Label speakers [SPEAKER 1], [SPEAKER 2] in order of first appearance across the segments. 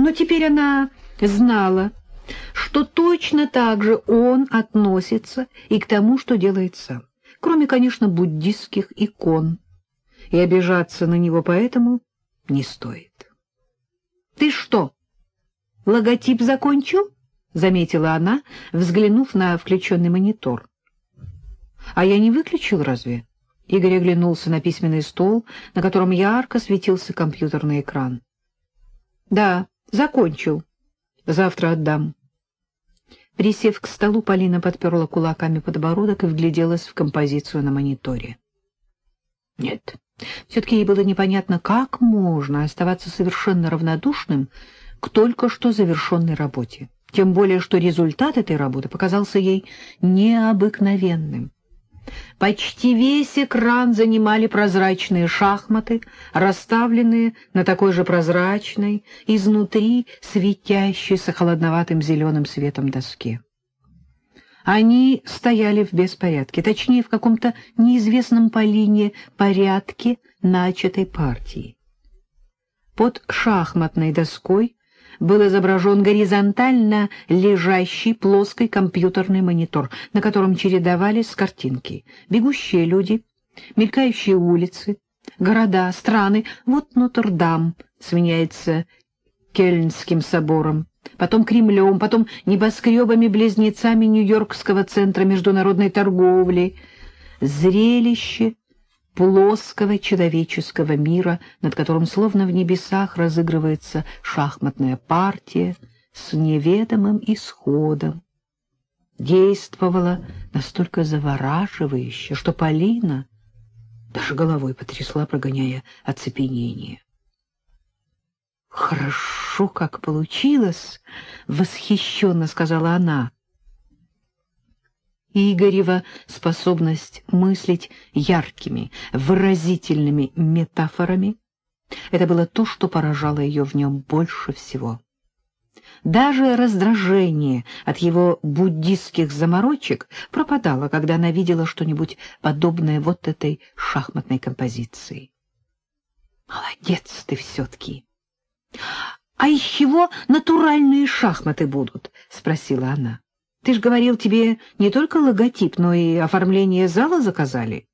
[SPEAKER 1] Но теперь она знала, что точно так же он относится и к тому, что делает сам, кроме, конечно, буддистских икон, и обижаться на него поэтому не стоит. — Ты что, логотип закончил? — заметила она, взглянув на включенный монитор. — А я не выключил разве? Игорь оглянулся на письменный стол, на котором ярко светился компьютерный экран. — Да, закончил. Завтра отдам. Присев к столу, Полина подперла кулаками подбородок и вгляделась в композицию на мониторе. Нет, все-таки ей было непонятно, как можно оставаться совершенно равнодушным к только что завершенной работе. Тем более, что результат этой работы показался ей необыкновенным. Почти весь экран занимали прозрачные шахматы, расставленные на такой же прозрачной, изнутри светящейся холодноватым зеленым светом доске. Они стояли в беспорядке, точнее, в каком-то неизвестном Полине порядке начатой партии. Под шахматной доской был изображен горизонтально лежащий плоский компьютерный монитор, на котором чередовались картинки. Бегущие люди, мелькающие улицы, города, страны. Вот Нотр-Дам сменяется Кельнским собором, потом Кремлем, потом небоскребами-близнецами Нью-Йоркского центра международной торговли. Зрелище плоского человеческого мира, над которым словно в небесах разыгрывается шахматная партия с неведомым исходом. Действовала настолько завораживающе, что Полина даже головой потрясла, прогоняя оцепенение. «Хорошо, как получилось!» — восхищенно сказала она. Игорева способность мыслить яркими, выразительными метафорами — это было то, что поражало ее в нем больше всего. Даже раздражение от его буддистских заморочек пропадало, когда она видела что-нибудь подобное вот этой шахматной композиции. «Молодец ты все-таки!» «А из чего натуральные шахматы будут?» — спросила она. Ты ж говорил, тебе не только логотип, но и оформление зала заказали.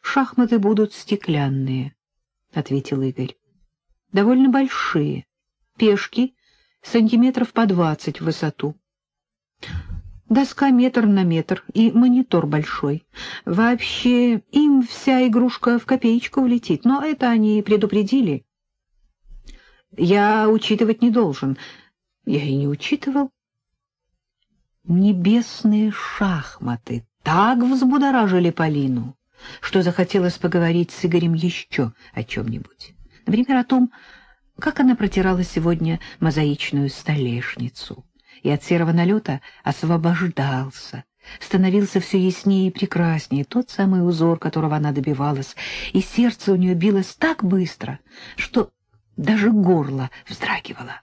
[SPEAKER 1] Шахматы будут стеклянные, — ответил Игорь. Довольно большие, пешки сантиметров по двадцать в высоту. Доска метр на метр и монитор большой. Вообще им вся игрушка в копеечку влетит, но это они предупредили. Я учитывать не должен. Я и не учитывал. Небесные шахматы так взбудоражили Полину, что захотелось поговорить с Игорем еще о чем-нибудь. Например, о том, как она протирала сегодня мозаичную столешницу, и от серого налета освобождался, становился все яснее и прекраснее тот самый узор, которого она добивалась, и сердце у нее билось так быстро, что даже горло вздрагивало.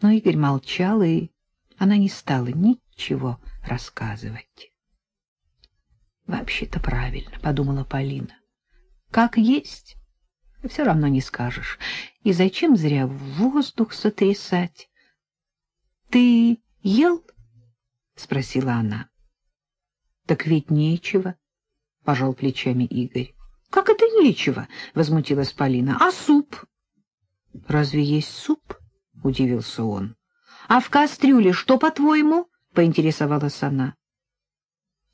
[SPEAKER 1] Но Игорь молчал и она не стала ничего рассказывать. «Вообще-то правильно», — подумала Полина. «Как есть, все равно не скажешь. И зачем зря воздух сотрясать?» «Ты ел?» — спросила она. «Так ведь нечего», — пожал плечами Игорь. «Как это нечего?» — возмутилась Полина. «А суп?» «Разве есть суп?» — удивился он. А в кастрюле что, по-твоему? — поинтересовалась она.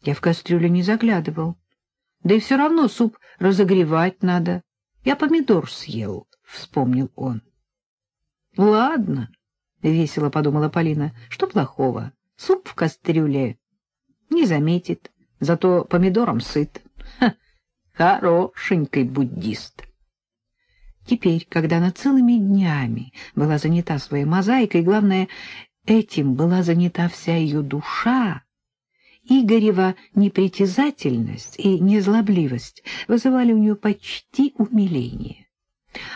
[SPEAKER 1] Я в кастрюлю не заглядывал. Да и все равно суп разогревать надо. Я помидор съел, — вспомнил он. — Ладно, — весело подумала Полина, — что плохого? Суп в кастрюле не заметит, зато помидором сыт. Ха, хорошенький буддист. Теперь, когда она целыми днями была занята своей мозаикой, главное, этим была занята вся ее душа, Игорева непритязательность и незлобливость вызывали у нее почти умиление.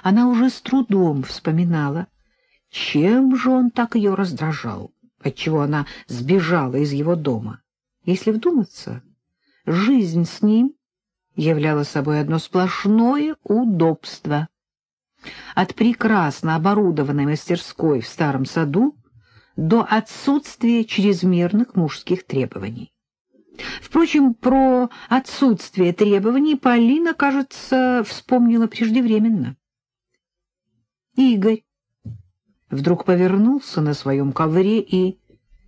[SPEAKER 1] Она уже с трудом вспоминала, чем же он так ее раздражал, отчего она сбежала из его дома. Если вдуматься, жизнь с ним являла собой одно сплошное удобство — от прекрасно оборудованной мастерской в старом саду до отсутствия чрезмерных мужских требований. Впрочем, про отсутствие требований Полина, кажется, вспомнила преждевременно. Игорь вдруг повернулся на своем ковре и,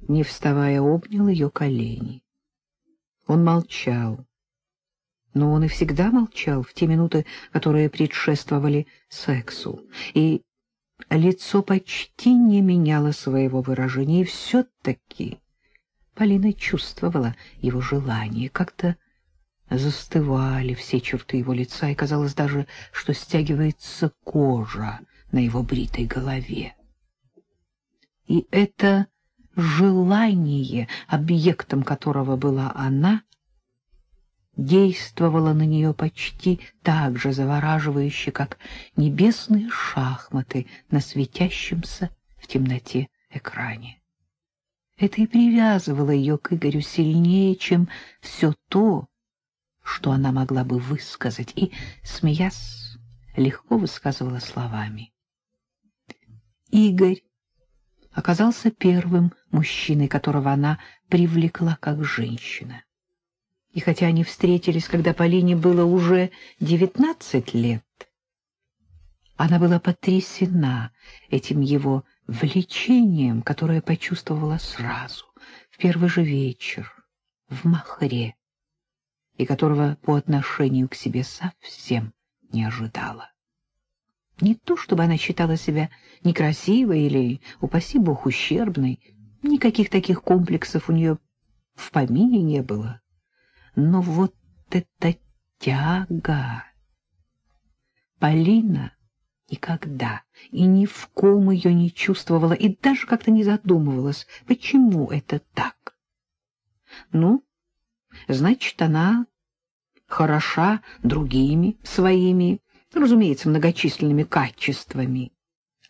[SPEAKER 1] не вставая, обнял ее колени. Он молчал. Но он и всегда молчал в те минуты, которые предшествовали сексу, и лицо почти не меняло своего выражения, и все-таки Полина чувствовала его желание, как-то застывали все черты его лица, и казалось даже, что стягивается кожа на его бритой голове. И это желание, объектом которого была она, действовало на нее почти так же завораживающе, как небесные шахматы на светящемся в темноте экране. Это и привязывало ее к Игорю сильнее, чем все то, что она могла бы высказать, и, смеясь, легко высказывала словами. Игорь оказался первым мужчиной, которого она привлекла как женщина. И хотя они встретились, когда Полине было уже девятнадцать лет, она была потрясена этим его влечением, которое почувствовала сразу, в первый же вечер, в Махре, и которого по отношению к себе совсем не ожидала. Не то, чтобы она считала себя некрасивой или, упаси бог, ущербной, никаких таких комплексов у нее в помине не было. Но вот эта тяга! Полина никогда и ни в ком ее не чувствовала и даже как-то не задумывалась, почему это так. Ну, значит, она хороша другими своими, разумеется, многочисленными качествами,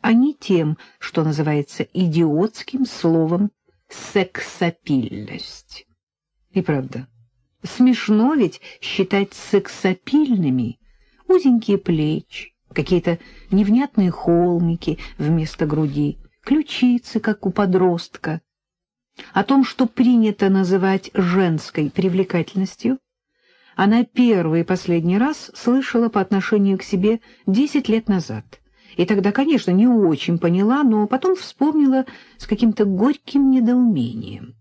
[SPEAKER 1] а не тем, что называется идиотским словом «сексапильность». И правда, смешно ведь считать сексапильными узенькие плечи, какие-то невнятные холмики вместо груди, ключицы, как у подростка. О том, что принято называть женской привлекательностью, она первый и последний раз слышала по отношению к себе десять лет назад. И тогда, конечно, не очень поняла, но потом вспомнила с каким-то горьким недоумением.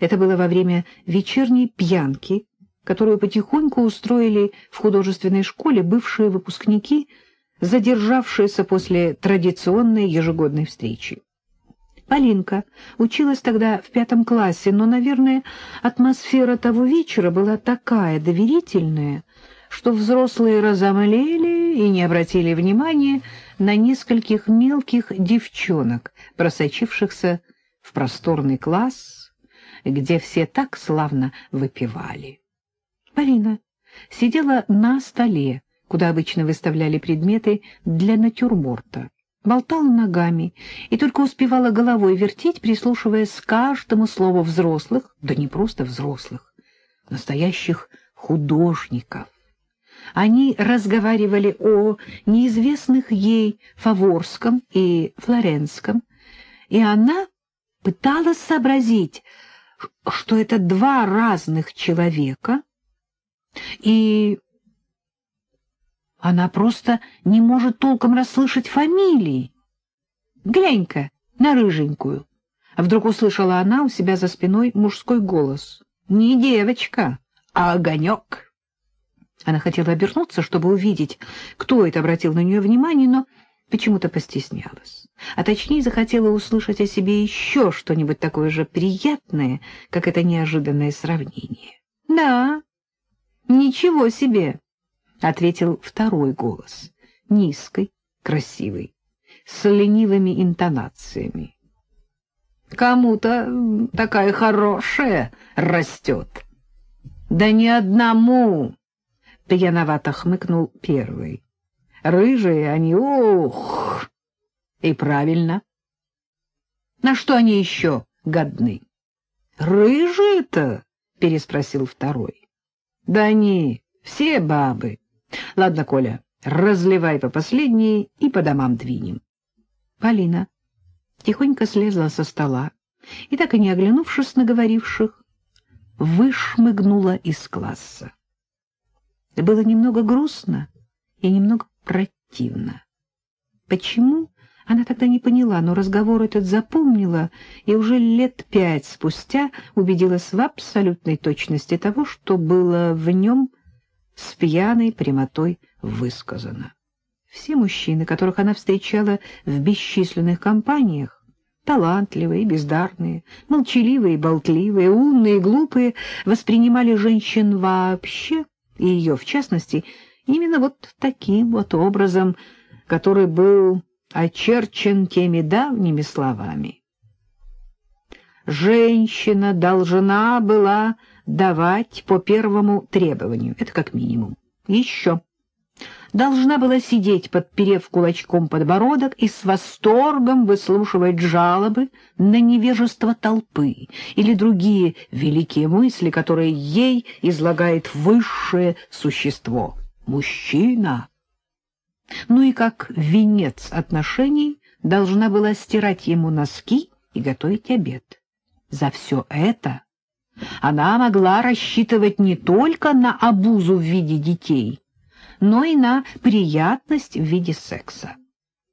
[SPEAKER 1] Это было во время вечерней пьянки, которую потихоньку устроили в художественной школе бывшие выпускники, задержавшиеся после традиционной ежегодной встречи. Полинка училась тогда в пятом классе, но, наверное, атмосфера того вечера была такая доверительная, что взрослые разомлели и не обратили внимания на нескольких мелких девчонок, просочившихся в просторный класс, где все так славно выпивали. Полина сидела на столе, куда обычно выставляли предметы для натюрморта, болтала ногами и только успевала головой вертеть, прислушиваясь к каждому слову взрослых, да не просто взрослых, настоящих художников. Они разговаривали о неизвестных ей Фаворском и Флоренском, и она пыталась сообразить, что это два разных человека — и она просто не может толком расслышать фамилии. Глянь-ка на рыженькую. Вдруг услышала она у себя за спиной мужской голос. Не девочка, а огонек. Она хотела обернуться, чтобы увидеть, кто это обратил на нее внимание, но почему-то постеснялась. А точнее захотела услышать о себе еще что-нибудь такое же приятное, как это неожиданное сравнение. Да, «Ничего себе!» — ответил второй голос, низкий, красивый, с ленивыми интонациями. «Кому-то такая хорошая растет». «Да ни одному!» — пьяновато хмыкнул первый. «Рыжие они, ух!» «И правильно. На что они еще годны?» «Рыжие-то?» — переспросил второй. Да они, все бабы. Ладно, Коля, Разливай по последней и по домам двинем. Полина тихонько слезла со стола и, так и не оглянувшись на говоривших, вышмыгнула из класса. Было немного грустно и немного противно. Почему, она тогда не поняла, но разговор этот запомнила и уже лет пять спустя убедилась в абсолютной точности того, что было в нем с пьяной прямотой высказано. Все мужчины, которых она встречала в бесчисленных компаниях, талантливые, бездарные, молчаливые, болтливые, умные, глупые, воспринимали женщин вообще, и ее в частности, именно вот таким вот образом, который был очерчен теми давними словами. Женщина должна была давать по первому требованию, это как минимум. Еще должна была сидеть, подперев кулачком подбородок и с восторгом выслушивать жалобы на невежество толпы или другие великие мысли, которые ей излагает высшее существо — мужчина. Ну и как венец отношений должна была стирать ему носки и готовить обед. За все это она могла рассчитывать не только на обузу в виде детей, но и на приятность в виде секса.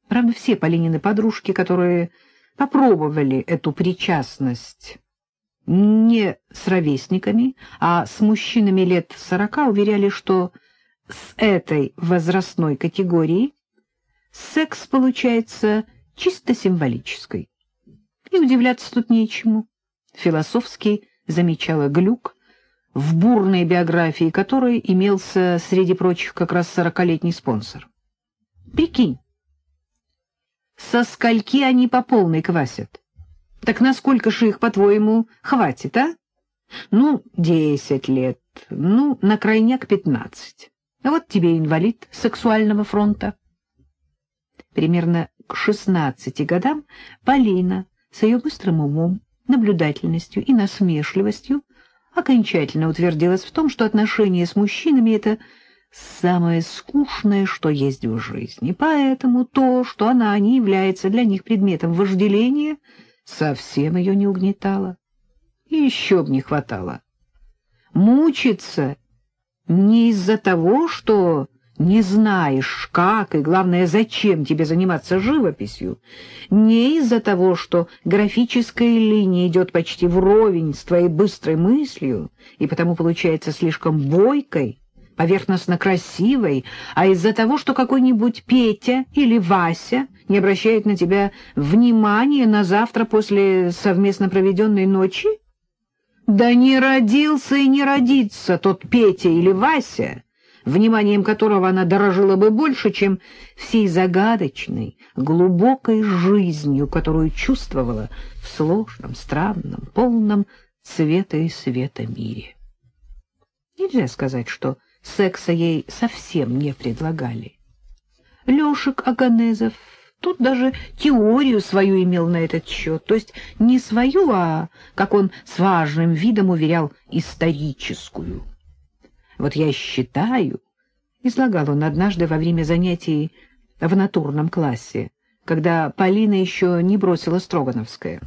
[SPEAKER 1] Правда, все Полинины подружки, которые попробовали эту причастность не с ровесниками, а с мужчинами лет сорока, уверяли, что с этой возрастной категорией секс получается чисто символической. И удивляться тут нечему. Философски замечала Глюк, в бурной биографии которой имелся, среди прочих, как раз сорокалетний спонсор. Прикинь, со скольки они по полной квасят? Так насколько же их, по-твоему, хватит, а? Ну, десять лет, ну, на крайняк пятнадцать. А вот тебе инвалид сексуального фронта. Примерно к шестнадцати годам Полина с ее быстрым умом, наблюдательностью и насмешливостью окончательно утвердилась в том, что отношения с мужчинами — это самое скучное, что есть в жизни. Поэтому то, что она не является для них предметом вожделения, совсем ее не угнетало. И еще бы не хватало. Мучиться не из-за того, что не знаешь, как и, главное, зачем тебе заниматься живописью, не из-за того, что графическая линия идет почти вровень с твоей быстрой мыслью и потому получается слишком бойкой, поверхностно красивой, а из-за того, что какой-нибудь Петя или Вася не обращает на тебя внимания на завтра после совместно проведенной ночи? Да не родился и не родится тот Петя или Вася, вниманием которого она дорожила бы больше, чем всей загадочной, глубокой жизнью, которую чувствовала в сложном, странном, полном цвета и света мире. Нельзя сказать, что секса ей совсем не предлагали. Лешек Аганезов тут даже теорию свою имел на этот счет, то есть не свою, а, как он с важным видом уверял, историческую. Вот я считаю, — излагал он однажды во время занятий в натурном классе, когда Полина еще не бросила Строгановское.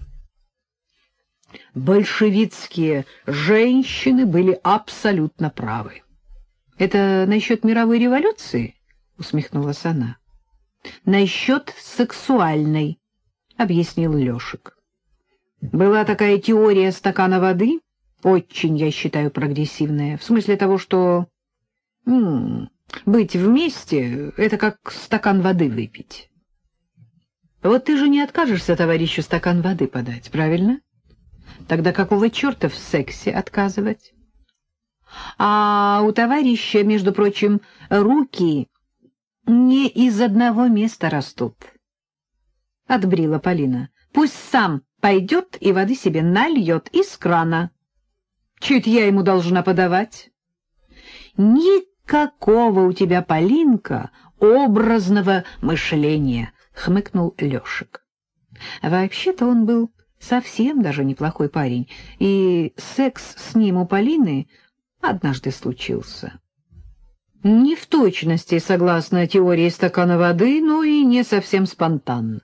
[SPEAKER 1] Большевистские женщины были абсолютно правы. — Это насчет мировой революции? — усмехнулась она. — Насчет сексуальной, — объяснил Лешек. Была такая теория стакана воды — очень, я считаю, прогрессивная. В смысле того, что м -м, быть вместе — это как стакан воды выпить. Вот ты же не откажешься товарищу стакан воды подать, правильно? Тогда какого черта в сексе отказывать? А у товарища, между прочим, руки не из одного места растут. Отбрила Полина. Пусть сам пойдет и воды себе нальет из крана. Чуть я ему должна подавать? Никакого у тебя, Полинка, образного мышления, — хмыкнул Лешек. Вообще-то он был совсем даже неплохой парень, и секс с ним у Полины однажды случился. Не в точности согласно теории стакана воды, но и не совсем спонтанно.